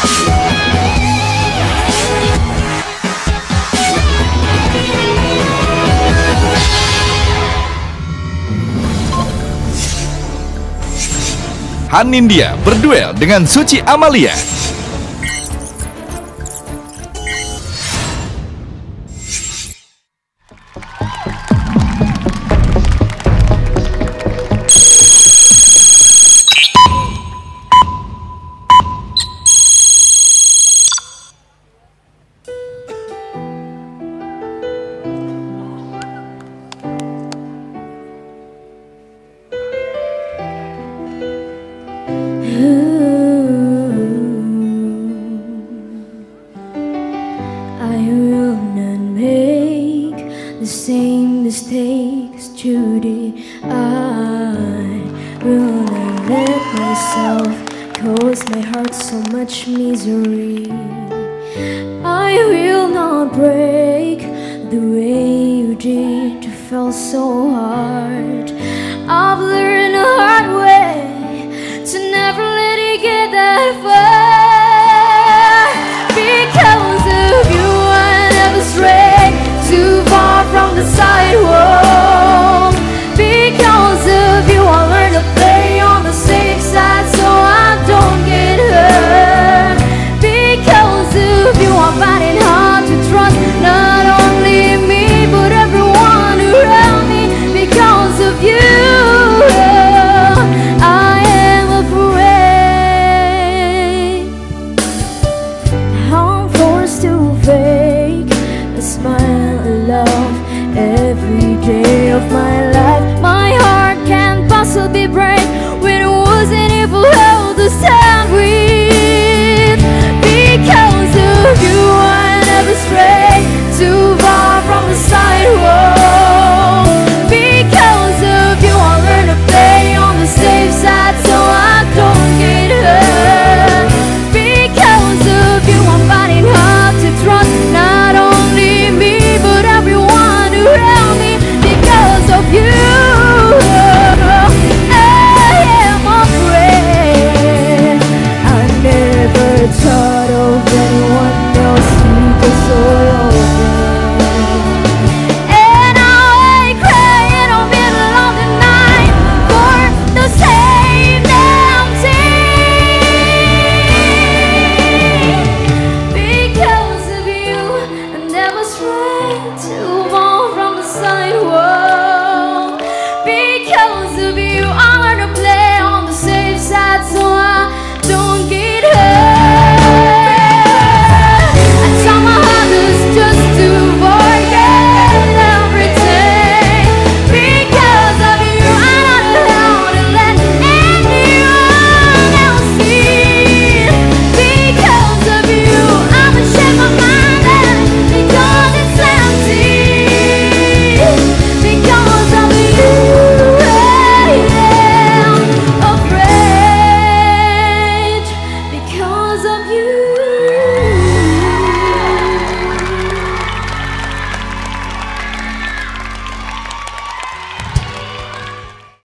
Han India berduel dengan Suci Amalia. I will not make the same mistakes, Judy. I will not let myself cause my heart so much misery. I will not break the way you did. You fell so hard. love every day of my life. My heart can't possibly break.